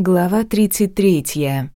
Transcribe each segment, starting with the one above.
Глава 33.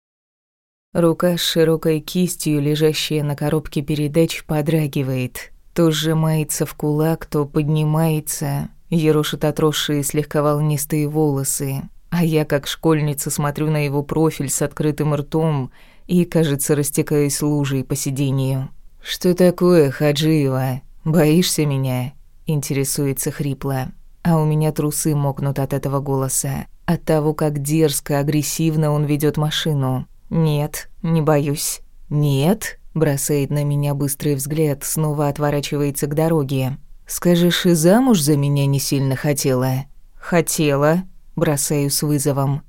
Рука с широкой кистью, лежащая на коробке передач, подрагивает. То сжимается в кулак, то поднимается, ерошит отросшие слегка волнистые волосы. А я, как школьница, смотрю на его профиль с открытым ртом и, кажется, растекаюсь лужей по сиденью. «Что такое, Хаджиева? Боишься меня?» – интересуется хрипло. А у меня трусы мокнут от этого голоса. От того, как дерзко, агрессивно он ведет машину. «Нет, не боюсь». «Нет?» – бросает на меня быстрый взгляд, снова отворачивается к дороге. «Скажешь, и замуж за меня не сильно хотела?» «Хотела», – бросаю с вызовом.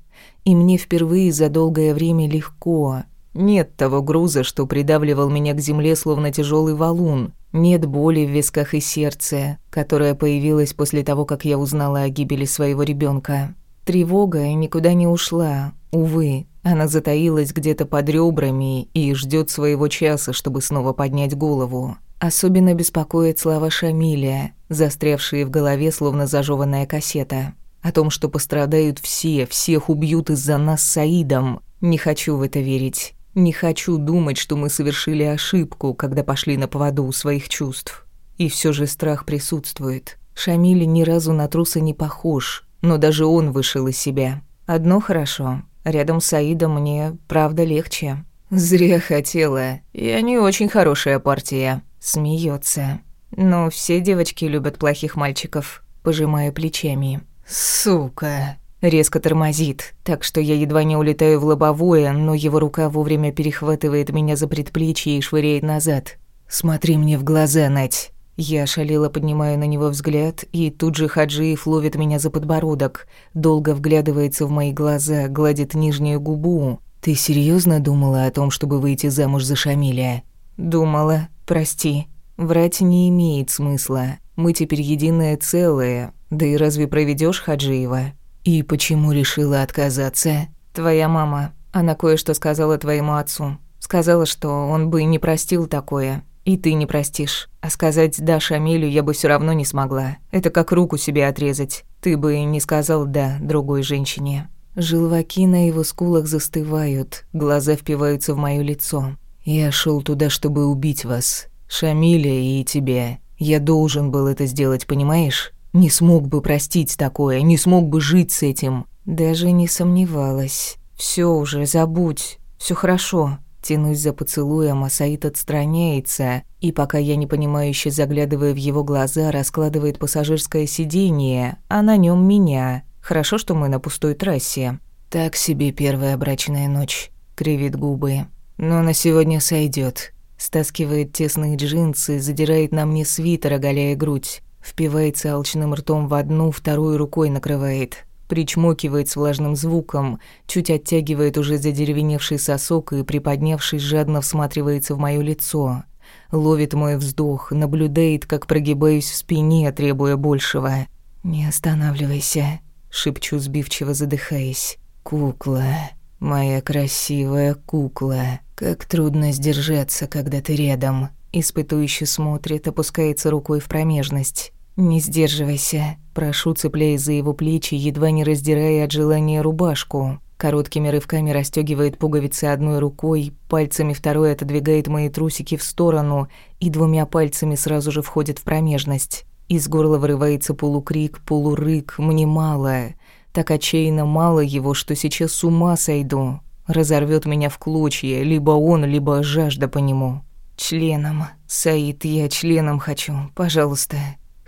И мне впервые за долгое время легко. Нет того груза, что придавливал меня к земле, словно тяжелый валун. Нет боли в висках и сердце, которая появилась после того, как я узнала о гибели своего ребенка. Тревога никуда не ушла, увы. Она затаилась где-то под ребрами и ждет своего часа, чтобы снова поднять голову. Особенно беспокоит слова Шамиля, застрявшие в голове, словно зажеванная кассета. О том, что пострадают все, всех убьют из-за нас с Саидом. Не хочу в это верить. Не хочу думать, что мы совершили ошибку, когда пошли на поводу у своих чувств. И все же страх присутствует. Шамиль ни разу на труса не похож, но даже он вышел из себя. Одно хорошо. Рядом с Саидом мне, правда, легче. Зря хотела. Я не очень хорошая партия. Смеется. Но все девочки любят плохих мальчиков, пожимая плечами. Сука. Резко тормозит, так что я едва не улетаю в лобовое, но его рука вовремя перехватывает меня за предплечье и швыряет назад. «Смотри мне в глаза, Нать. Я шалела, поднимаю на него взгляд, и тут же Хаджиев ловит меня за подбородок, долго вглядывается в мои глаза, гладит нижнюю губу. «Ты серьезно думала о том, чтобы выйти замуж за Шамиля?» «Думала. Прости. Врать не имеет смысла. Мы теперь единое целое. Да и разве проведешь Хаджиева?» «И почему решила отказаться?» «Твоя мама. Она кое-что сказала твоему отцу. Сказала, что он бы не простил такое. И ты не простишь. А сказать «да» Шамилю я бы все равно не смогла. Это как руку себе отрезать. Ты бы не сказал «да» другой женщине. Желваки на его скулах застывают, глаза впиваются в моё лицо. Я шел туда, чтобы убить вас. Шамиля и тебя. Я должен был это сделать, понимаешь? Не смог бы простить такое, не смог бы жить с этим. Даже не сомневалась. Все уже, забудь. Все хорошо. Тянусь за поцелуем, а Саид отстраняется, и пока я непонимающе заглядывая в его глаза, раскладывает пассажирское сиденье, а на нем меня. Хорошо, что мы на пустой трассе. Так себе первая брачная ночь. Кривит губы. Но на сегодня сойдет. Стаскивает тесные джинсы, задирает на мне свитер, оголяя грудь. Впивается алчным ртом в одну, вторую рукой накрывает причмокивает с влажным звуком, чуть оттягивает уже задеревеневший сосок и, приподнявшись, жадно всматривается в моё лицо. Ловит мой вздох, наблюдает, как прогибаюсь в спине, требуя большего. «Не останавливайся», — шепчу сбивчиво, задыхаясь. «Кукла, моя красивая кукла, как трудно сдержаться, когда ты рядом». Испытующе смотрит, опускается рукой в промежность. «Не сдерживайся», прошу, цепляясь за его плечи, едва не раздирая от желания рубашку. Короткими рывками расстёгивает пуговицы одной рукой, пальцами второй отодвигает мои трусики в сторону и двумя пальцами сразу же входит в промежность. Из горла вырывается полукрик, полурык, мне мало. Так отчаянно мало его, что сейчас с ума сойду. Разорвёт меня в клочья, либо он, либо жажда по нему. Членом. Саид, я членом хочу, пожалуйста.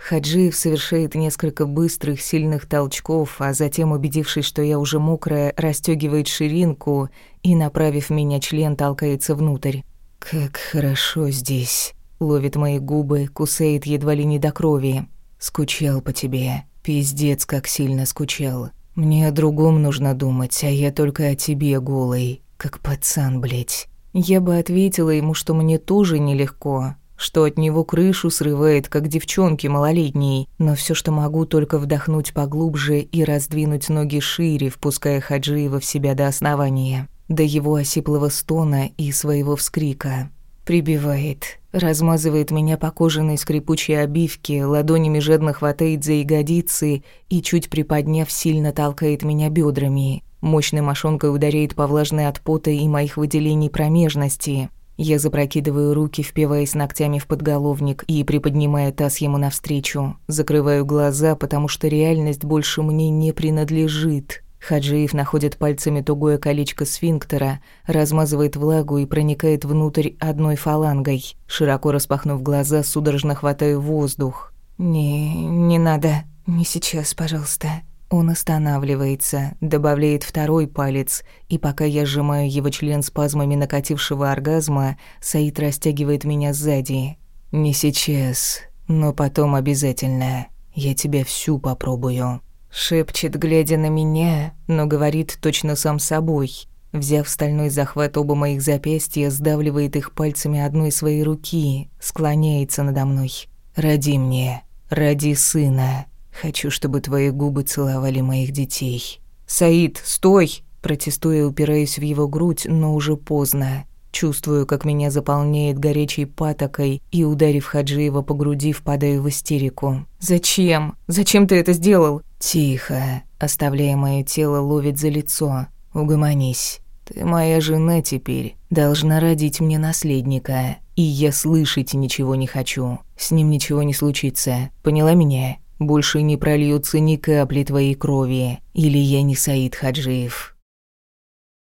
Хаджиев совершает несколько быстрых, сильных толчков, а затем, убедившись, что я уже мокрая, расстёгивает ширинку и, направив меня член, толкается внутрь. «Как хорошо здесь!» Ловит мои губы, кусает едва ли не до крови. «Скучал по тебе. Пиздец, как сильно скучал. Мне о другом нужно думать, а я только о тебе голой. Как пацан, блядь». Я бы ответила ему, что мне тоже нелегко, что от него крышу срывает, как девчонки малолетней, но все, что могу, только вдохнуть поглубже и раздвинуть ноги шире, впуская Хаджиева в себя до основания, до его осиплого стона и своего вскрика. Прибивает, размазывает меня по кожаной скрипучей обивке, ладонями жадно хватает за ягодицы и, чуть приподняв, сильно толкает меня бедрами. Мощной мошонкой ударяет по влажной от пота и моих выделений промежности. Я запрокидываю руки, впиваясь ногтями в подголовник и приподнимая таз ему навстречу. Закрываю глаза, потому что реальность больше мне не принадлежит. Хаджиев находит пальцами тугое колечко сфинктера, размазывает влагу и проникает внутрь одной фалангой. Широко распахнув глаза, судорожно хватаю воздух. «Не, не надо. Не сейчас, пожалуйста». Он останавливается, добавляет второй палец, и пока я сжимаю его член спазмами накатившего оргазма, Саид растягивает меня сзади. «Не сейчас, но потом обязательно. Я тебя всю попробую». Шепчет, глядя на меня, но говорит точно сам собой. Взяв стальной захват оба моих запястья, сдавливает их пальцами одной своей руки, склоняется надо мной. «Роди мне, роди сына». Хочу, чтобы твои губы целовали моих детей. Саид, стой! Протестуя, упираясь в его грудь, но уже поздно. Чувствую, как меня заполняет горячей патокой, и, ударив Хаджиева по груди, впадаю в истерику. «Зачем? Зачем ты это сделал?» «Тихо», оставляя мое тело, ловит за лицо. «Угомонись. Ты моя жена теперь. Должна родить мне наследника. И я слышать ничего не хочу. С ним ничего не случится. Поняла меня?» Больше не прольются ни капли твоей крови, или я не Саид Хаджиев.